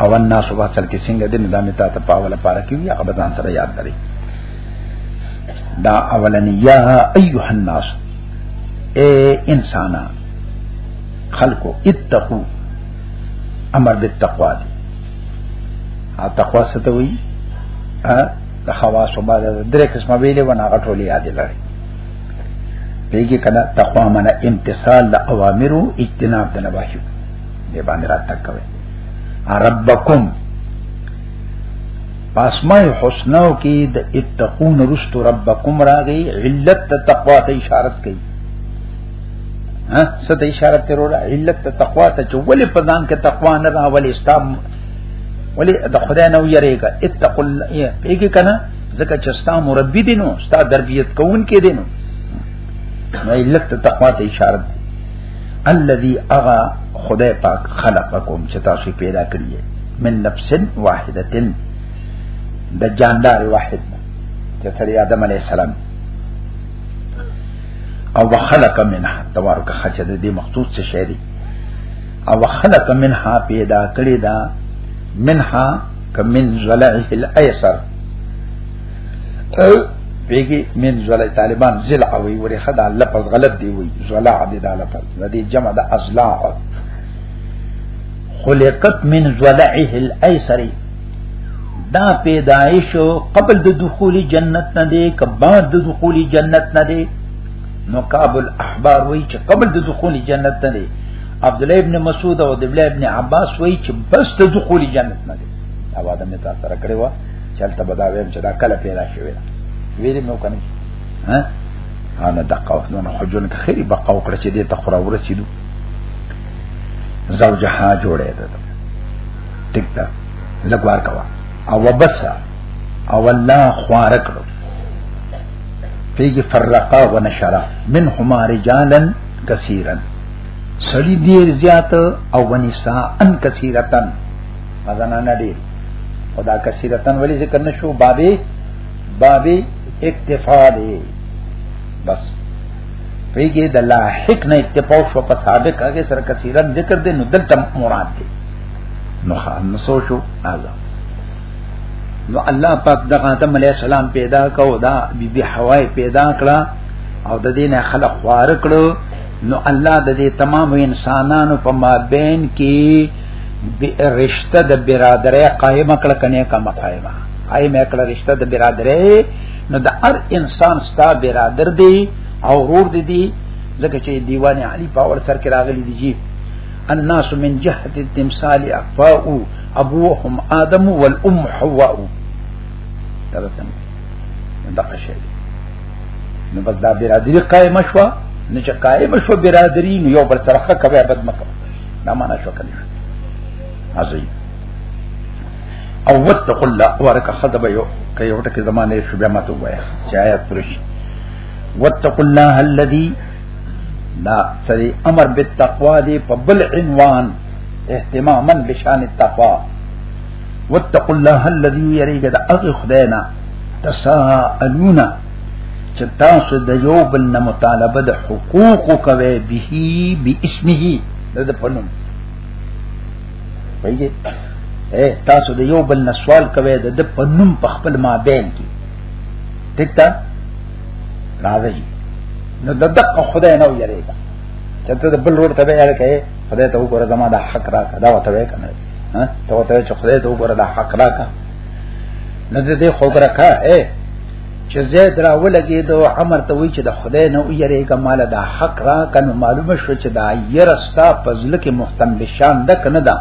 او الناس په اصل کې څنګه دین د امتا ته پاوله پاره کې یا غبدان سره یاد دري دا اولنیا ایها الناس اے انسانا خلقو اتقو امر بالتقوا دی ا تقوا ستوي ا د خواصو باندې درې قسمه ویلې ونه غټولې یاد لري پیږي کنا تقوا معنا امتصال د اوامرو اجتناب د نواهیو دې باندې راته کوي ربکم پاسمه حسنو کې د اتقون رست ربکم راغي علت ته تقوا ته اشاره کوي ها څه ته اشاره کوي وروره علت ته تقوا ته چې ولې په ځان کې تقوا نه راولې استام ولې د خدای نه ویریږي اتقوا الله پیږي کنا ځکه چې ستا مربي دی نو ستا تربيت کوون کې دی نو نو لکه ته تقوا ته اشاره دی الذي اغا خدای پاک خلقکم چې تاسو پیدا کړی من نفس واحده د جاندار واحد چې سره آدم علی السلام او وخلق منها تبارک خچه د دې مخصوص څه شی دی او وخلق منها پیدا کړی دا منها کمن زلعه الايسر بیگی من زلع طالبان زلع وی وری خدا لفظ غلط دی وی زلع دی دا لفظ دا دی جمع دا ازلاع خلقت من زلعه الايسر دا پیدایش قبل د دخول جنت نه دی که بعد د دخول جنت نه دی نو کابل احبار وی چې قبل د دخول جنت نه دی عبد الله ابن مسعود او عبد الله ابن عباس وایي چې بس ته دخول جنت نه دی دا واده مې تاسو سره کړی و چلته به دا ویم چې دا کله پیدا شوی ویلې مې وکنه ها انا دقه وخت نه خجون کې خیری بقا وکړه چې دې ته خورا ورسېدو زوجها جوړې ده ټیک ده لګوار کوا او وبسا او الله خوار کړو پیږي فرقا ونشرا منهما رجالا كثيرا سړی ډیر زیات او ونسا ان کثیرتن ازانا نه ډیر خدا کثیرتن ولی ذکر نشو بابه بابه اکتفا دی بس پیږي د لاحق نه اکتفا شو په سابق هغه سره کثیرن ذکر دی نو دلته مراد دی نو خان نسو شو ازا نو الله پاک د آدم علی السلام پیدا کو دا بی بی حوا پیدا کړه او د دینه خلق خوار کړو نو الله د دې تمام انسانانو په مابین کې رشتہ د برادرۍ قائم کړه کنه کما قائمه قائم کړه رشتہ د برادرۍ نو د هر انسان ستا برادر دی او ورور دی دی ځکه چې دیوان علی پاور سر کې راغلی دی جی الناس من جهه التمثال اقفاء ابوهم ادم والام حواء دا څنګه دا څه نو بس دا برادری قائم شو نو چې قائم شو برادری نو یو بل سره کوي بد مکه دا معنا شو کنه عظیم او وتق الله ورک خذب یو کای وټه کې زمانه شو بیا ماته وای چې آیات پرش وتق الله الذي دا سری امر بالتقوا دی په بل عنوان اهتماما بشان التقوا وتق الله الذي يريد اغخ دینا تساءلون چې تاسو د یو بل نه مطالبه د حقوق کوي به به اسمه د پنوم پیږي اے تاسو د یو بل نه سوال کوي د پنوم په خپل مابین کې ټیک تا راځي نو د دقه خدای نه یریږي چې ته د بل روړ ته به یاره کوي خدای ته وګوره زما د حق راکړه دا وته وې کنه ها ته وته چې خدای ته وګوره د حق راکړه نه دې خوګره کا اے چې زید را ولګي دو عمر ته وی چې د خدای نه ویری کمال دا حق را کنه معلومه شو چې دا یرستا پزل کې محتم بشان د کنه دا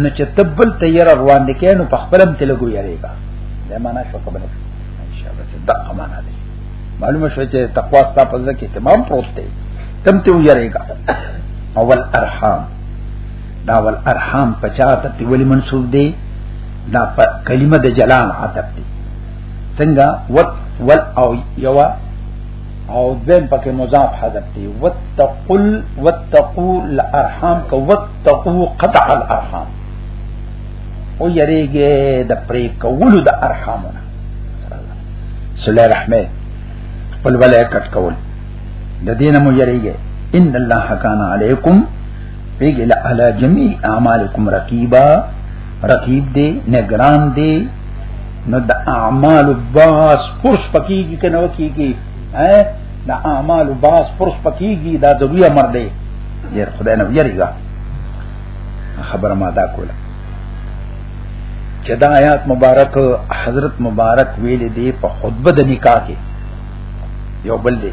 نو چې تبل ته ير روان دي کینو په خپلم تلګو یریګا دا معنا شو قبل ان شاء الله چې دقه معنا دی معلومه شو چې تقوا ستا په ځکه کې تمام پروت دی تم ته یریګا اول ارحام دا ول ارحام پچا ته ولی منسوب دی دا کلمه د جلال عتب دی څنګه وت ول او یوا او دیم پکې مضاف حذف دی وتقل وتقو الارحام کو وتقو قطع الارحام او یریږي د پرې کولو د ارحامونه صلی رحمه خپل ولای کټ کول د دینه مو یریږي ان الله کان علیکم پیګ لا علی جميع اعمالکم رقیبا رقیب دی نگران دی نو د اعمال باس پرس پکیږي کنه وکیږي ها د اعمال باس پرس پکیږي دا ضروري امر دی ير خدای نه یریږي خبر ما دا کوله چې دا آیات مبارک حضرت مبارک ویل دی په خطبه د نکاح کې یو بل دی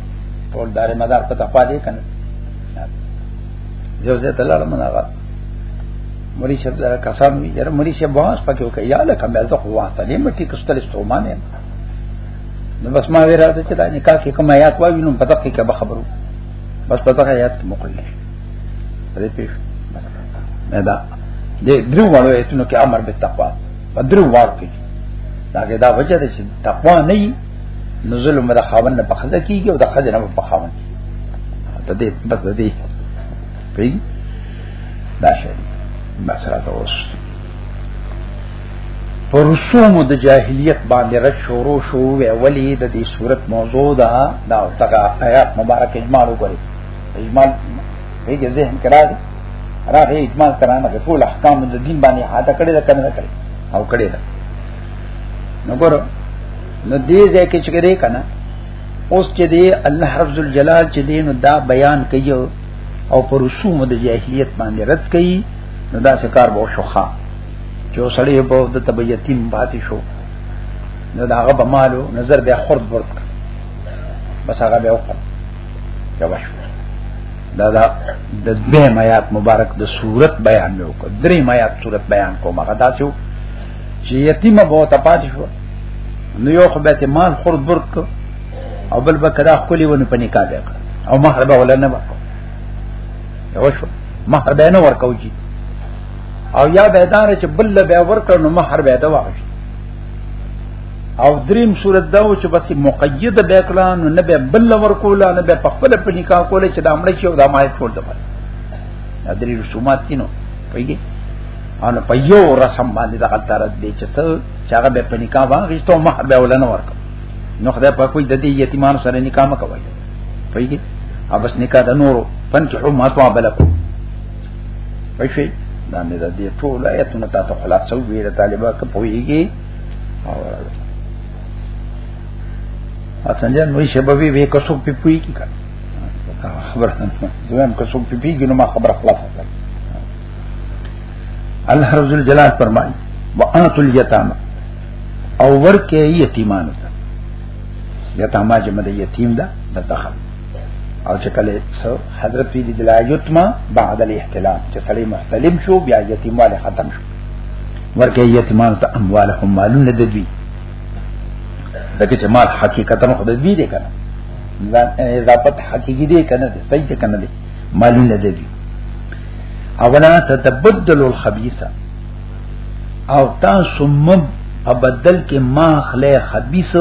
ټول دار مدار په تقوا دی کنه یو ځای ته لاړم نه غا مری شه دا کسان وی یره مری شه باس پکې وکي یا له کوم ځخ هوا ته نه مټی کستل استومانه نو بس ما ویرا ته چې دا نکاح کې کوم آیات وایي نو په دقیقه کې به خبرو بس په دغه آیات کې مقل نشي پرې پیښ نه دا دې درو وړو ایتونو کې امر به تقوا په درو وړو کې دا کې دا وجه ده چې تقوا نه نو ظلم د خاوند نه پخځه کیږي او د خځه نه په خاوند ته دې بس دې پری دا شي ما سره تاسو پر رسوم د جاهلیت باندې رد شروع شو ولی د دې صورت موضوع ده دا تګه آیات مبارک اجمال وګوري اجمال هیڅ ذهن کرا دي راغی اجمال کرانه ټول احکام د دین باندې حاته کړی دا کنه کړی او کړی دا نګور نو دې ځکه چې کړي کنه اوس چې دې الله رب الجلال چې دې نو دا بیان کوي او پر رسوم د جاهلیت باندې رد کوي نو دا سکار به شوخه چې سړی به د تبیتیم پاتې شو نو دا هغه به مالو نظر بیا خرد ورت بس هغه به وکړ دا وشو دا دا د دې آیات مبارک د صورت بیان وکړ درې آیات صورت بیان کوم هغه دا چې چې یتیمه به ته پاتې شو نو یو خو به مال خور برک او بل به کدا خولي ونه پني کا دی او مہر به ولا نه ورکو یو شو مہر به نه ورکو جی او یا به دار چې بل به ورکړ نو مہر به دا واغی او دریم صورت دا و چې بس مقید به کړه نو نه به بل ورکول نه به په خپل په نکاح کول چې دا امر شي او دا مای ټول ده دا درې رسومات کینو پیږي ان په یو رسم باندې دغه ترد دی چې څه چې هغه به په نکاح واغښتو مه به ولنه ورک نو خدای په کوئی د دې یتیمانو سره نکاح مکوي پیږي او بس نکاح د نورو فنکحو ما طاب لكم پښې دا مې د دې ټول آیتونه تاسو خلاصو ویره طالبہ که پويږي او اتنجه نوې شبابي وې کوڅو په پوي کې کړه خبره زم کوڅو په پي کې نو ما خبره خلاصه کړه الله رب الجلال فرمایي وآتوا اليتامى او ورکه یتیمانو ته یتامه جمع د یتیم ده د دخل او چې کله سو حضرت دې د لایتما بعد الاحتلام چې سړی محتلم شو بیا یتیمواله ختم شو ورکه یتیمان ته اموالهم مالون د دوی ځکه چې مال حقیقتا خو د دوی دی کنه ځان اضافت حقیقي دی کنه صحیح کنه دی مالون د دوی اولا تتبدل الخبيثه او تاسو مب په بدل کې ما خله خبيث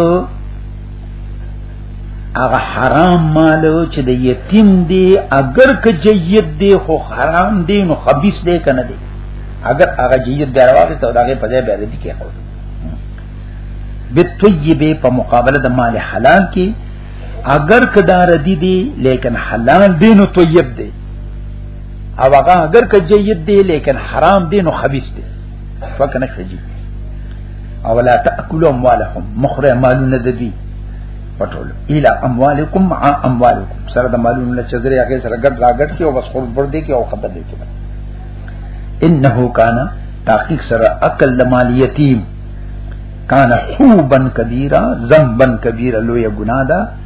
هغه حرام مال چې د یتیم دی اگر که جید دی خو حرام دی نو خبيث دی کنه دی اگر هغه جید دی راوړي ته داګه په ځای بیره دي کې خو بالطيبه په مقابله د مال حلال کې اگر کدار دی دی لیکن حلال دین طیب دی او هغه اگر که جید دی لیکن حرام دی نو خبيث دی فکر نه شي او لا تاكلوا اموالهم مخره مالونه د دې پټول الى اموالکم مع اموالکم سره د مالونو نه چذري هغه سره ګډ راګډ کې او بس خور پر دې کې او خبر دې کې انه کان تحقیق سره عقل مال یتیم کان حوبن کبیره ذنبن کبیره لوی ګناه ده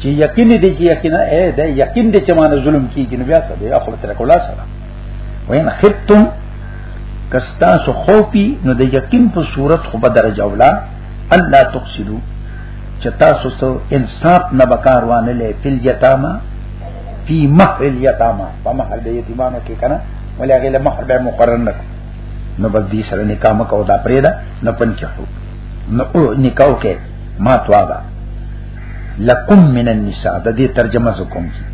چې یقین دې چې یقینا اے دا یقین دې چې مان ظلم کیږي نو بیا څه دی اخر تر کولا سره وین خفتم کستا سو خوفی نو د یقین په صورت خو به درجه اولا الله تقصدو چې تاسو سو انصاف نه بکار وانه لې فل یتاما فی محل یتاما په محل د یتیمانو کې کنه ولې هغه له محل به مقرر نه نو بس دې سره نکاح مکو دا پرېدا نه پنځه نو نکاح کې ما توادا لکم من النساء د دې ترجمه زکوم کی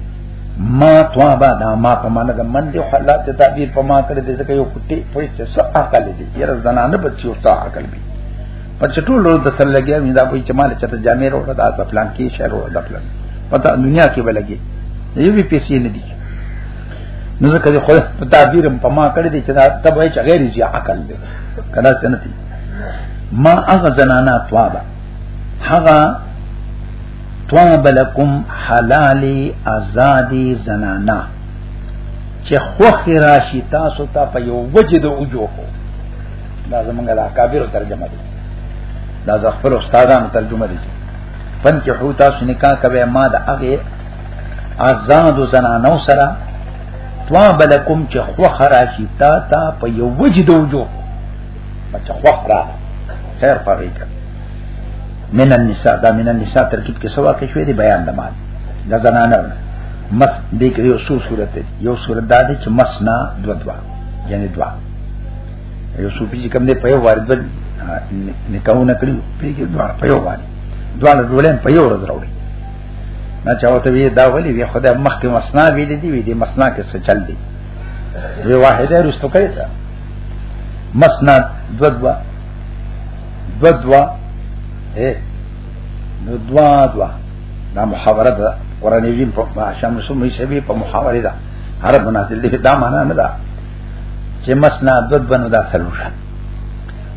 ما توابا دا ما په معنا د من دی حالات ته تعبیر په ما کړی د ځکه یو کټي په څه څه عقل دی یره زنانه په څه څه عقل دی په چټول ورو د سر لګیا مې دا په چمال چته جامې وروړه دا په پلان کې شهر وروړه دا پلان پتا دنیا کې بلګي یو به پیسې نه دي نو ځکه خو په تعبیر په ما کړی دی چې دا تبعی غیر زی عقل دی کله څنګه ما هغه زنانا طوابا هغه طواب لکم حلال ازادي زنانا چې خوخ راشي تاسو ته په یو وجه د اوجو کو دا زمونږ د اکابر ترجمه دي دا ز خپل استادانو ترجمه دي فن کې هو تاسو نکاح کوي ما د هغه آزاد زنانو سره طواب لکم چې خوخ راشي تا ته په یو وجه د اوجو کو بچا خوخ را خیر پاره کړ من النساء دا من النساء ترکیب کې سوا کې شوې دی بیان د مال د زنانه مس دې کې یو څو صورت یو صورت دا دی چې مسنا دو دوا یعنی دوا یو څو پیږي کوم دې په یو وارد نکاو نه کړی پیږي دوا په یو وارد دوا له ډولم په یو ورځ راوړي نه چاوته وی دا ولی وی خدای مخکې مسنا ویلې دی وی دې مسنا کې څه چل دی وی واحده رستو کړی مسند دو دوا دو دوا اے نو دوا دوا دا محاوره ده قران عظیم په شام رسول مې شبي په محاوره ده هر مناسب دې دا معنا نه ده چې مسنا دد بنو دا ثلوشه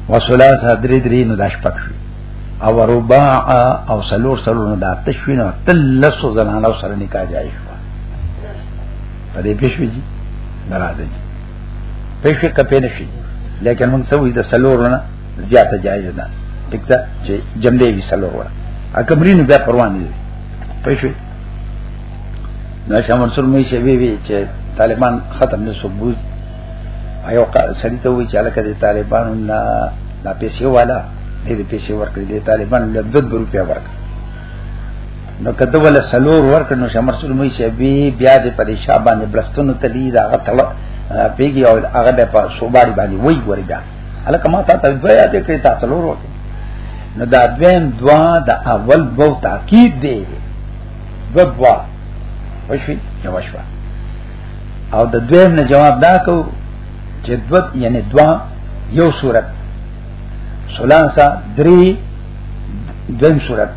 وثلاثه درې درې نو دا شپږ شي او رباع او سلور سلور نو دا تشوین او تلس زنانه سره نکاح جایز په دې کې شوی دي ناراضه دي په شک په نه شي لیکن موږ سوي د سلورونه زیاته جایز ده دکته چې جمع دی سلور وره اکمرین بیا پروا نه لري په شي نو چې امر سر مې شي وی وی چې طالبان ختم نه ثبوت ایو سړی ته وی چې الکه د طالبانو نه لا پیسې والا دې پیسې ورکړي دې طالبان له 2 روپیا ورکړي نو کته ول سلور ورک نو شمر سول مې چې بي بیا دې په دې شابه باندې بلستونو ته دی دا غتل پیږي او هغه به په صوباري باندې وای ګوري بیا الکه ما ته ته بیا دې کړی تاسو لور ورک نو دا دویم دوا د اول بو تاکید دی دو دوا وشوي نو وشوا او د دویم نه جواب دا کو چې دو یعنی دوا یو صورت سلاسا دری دویم صورت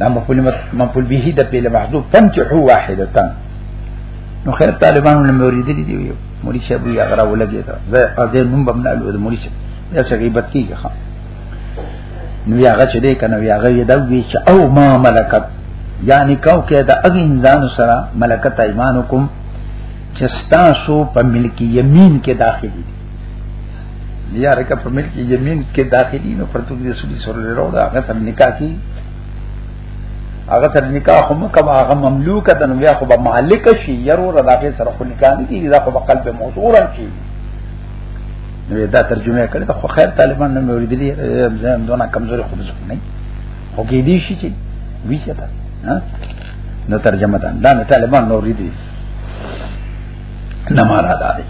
دا مفعول مفعول به د پیل محذوف فانكحوا واحدتان نو خیر طالبانو له مورید دي دی یو مولوی صاحب یې هغه راولګی دا زه اځه نوم بم نه لوي مولوی صاحب دا څه غیبت کیږي ښا نو یا هغه چې دې کنه یا هغه یې دا وی چې او ما ملکت یعنی کو کې دا اغه انسان سره ملکت ایمانکم چې تاسو په ملکی یمین کې داخلي یا رکه په ملک یمین کې داخلي نو پرته دې سړي سره ورو دا هغه تر نکاح کی هغه تر نکاح هم کما هغه مملوک ده نو بیا خو به مالک شي یرو راځي سره خو نکاح نه کیږي دا خو په قلب موثور شي نو دا ترجمه کړي خو خیر طالبان نه اوریدلې زم دونه کمزوري خو بزخ نه خو کې دي شي چې ویشه ده نو ترجمه ده دا طالبان نو اوریدلې نه مراد دی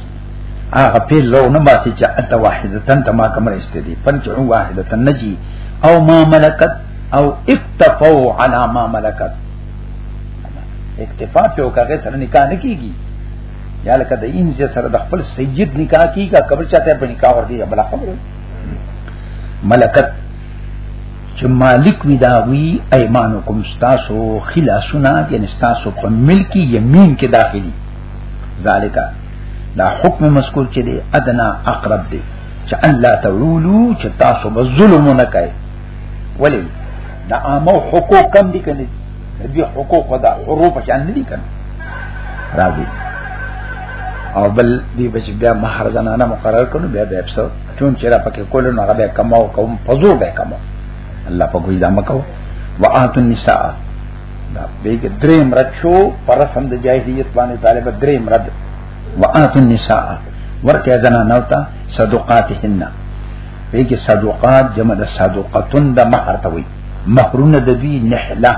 هغه په لو نه باسي چې اته واحدتن تما کمر است دي پنځه واحدتن نجي او ما ملکت او اکتفوا على ما ملکت اکتفا په وکړه سره نکاح نه کیږي یا لکه د ان چې سره د خپل سید نکاح کیږي قبل چاته په نکاح ورګي بل خبره ملکت چې مالک وی دا وی ايمانکم تاسو خلاصونه یعنی تاسو په ملکی یمین کې داخلي ذالکا دا حکم مذکور چې دی ادنا اقرب دی چې الله تعولو چې تاسو به ظلم نه کوي ولی دا عامو حقوق کم دي کنه دې حقوق دا حروف شان نه دي کنه راځي او بل دې بچ بیا مہر زنانه مقرر کړو بیا به افسر چون چې را پکې کول نو هغه به کم او کوم فزور به کم الله په ګوي دامه کو وآت النساء دا به کې درې مرد شو پر سم د جاهلیت باندې طالب درې مرد وآت النساء ورته زنا نوتا صدقاتهن به کې صدقات جمع د صدقاتن د مہر ته وي مہرونه د دوی نحله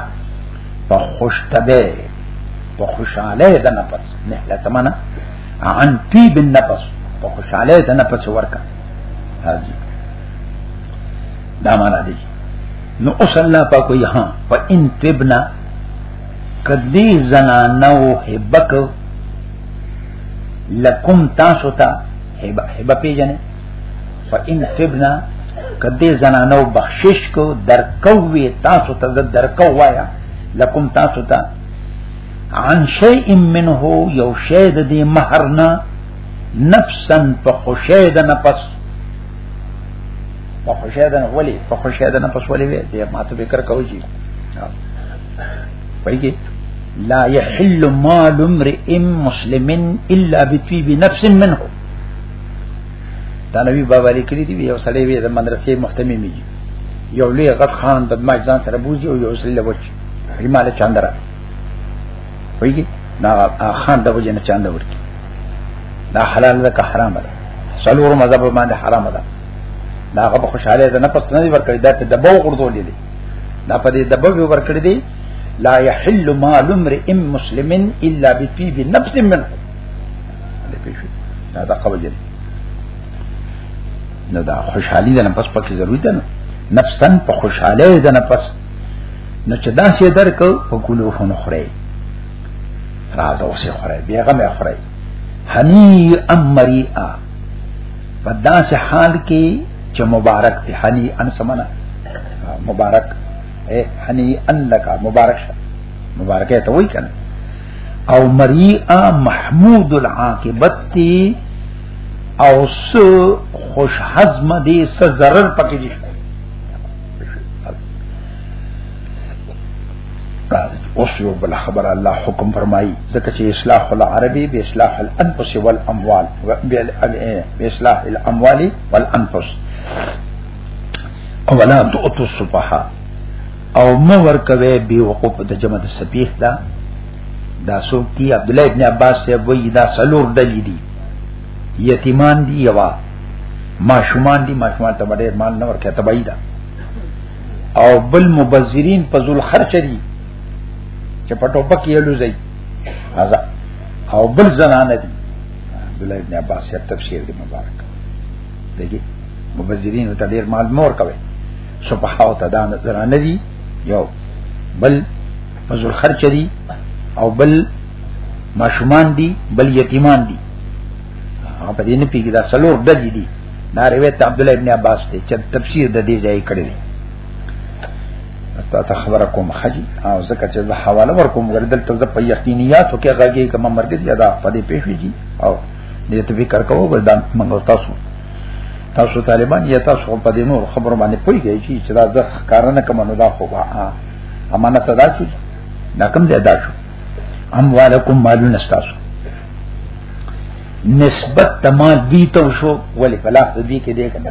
په خوشتبه په خوشاله د نفس نحله تمنا عن پی بن نفس په خوشاله ده نفس ورکا حاضر دا معنا دی نو اوس الله پاک وی ها په ان تبنا کدی زنانو هبک لکم تاسو ته هبه هبه پیجنې فإن تبنا کدی زنانو بخشش کو درکوي تاسو ته درکو وایا لکم تاسو ته عن شيء منه یو شی د دې مہر نه نفسا په خوشی د نفس په خوشی د ولی په خوشی د نفس ولی وی دې ماته فکر کوي جی وایي لا يحل مال امرئ مسلم الا بطيب نفس منه دا نبی بابا لیکلی دی یو سړی وی د مدرسې محتمی می یو لوی غټ خان بدمعش ځان سره بوزي او یو سړی لوچ ریماله چاندره ویږي دا خان د وجه نه چاند ورکی دا حلال ده که حرام ده سلور مذهب باندې حرام ده دا هغه خوشاله ده نه پس نه ورکړي دا ته دبو ورکړول دي دا په دې دبو ورکړي دي لا يحل مال امرئ مسلم الا بطيب نفس منه دا پیښه دا دا قبول دي نو دا خوشحالي ده نه پس پکې ضروري ده نفسن په خوشحاله ده نه پس نو چې دا سي درکو په کولو فون خوري راځه اوسې خوري بیا غم خوري حنی امری ا په داسې حال کې چې مبارک دی حنی ان سمنا مبارک اے حنی انک مبارک شه مبارک ته وای کنه او مریئا محمود العاقبت او سو خوش حزم دی سزرر پکې دي اوس یو بل خبر الله حکم فرمایي ځکه چې اصلاح العربي به اصلاح الانفس والاموال به اصلاح الاموال والانفس اولا تؤتوا الصبحا او مو ورکوي به وقوف د جمع د سفیح دا دا سوکتی عبد الله ابن عباس سے وی دا سلور دلی دی یتیمان دی یوا ماشومان دی ماشومان ته ډېر مال نه ورکه تبعی ده او بل مبذرین په ذل خرچ دي چې په ټوپک یې لوزي هاذا او بل زنان دي عبد الله ابن عباس یې تفسیر دی مبارک دګي مبذرین ته ډېر مال مور کوي سبحانه وتعالى زنان دي یو بل مزول خرچ دي او بل ماشومان دي بل یتیمان دي هغه په دې نه پیګی دا سلور ډلې دي دا روایت عبد الله ابن عباس ته چې تفسیر د دې ځای کړی دی استاد خبر کوم خجی او زکه چې حواله ورکوم ګردل ته په یقینیات او کې غږی کوم مرګ دي دا په دې پیښې دي او دې ته فکر کوو بل دا موږ تاسو تاسو طالبان یا تاسو په دې نور خبرو باندې پوي گئی چې دا ځخ کارنه کوم نو دا خو امانت ادا شو دا کوم ځای ادا شو اموالکم مالون استاسو نسبت تما دی تو شو ولی فلاح دی کې دې کنه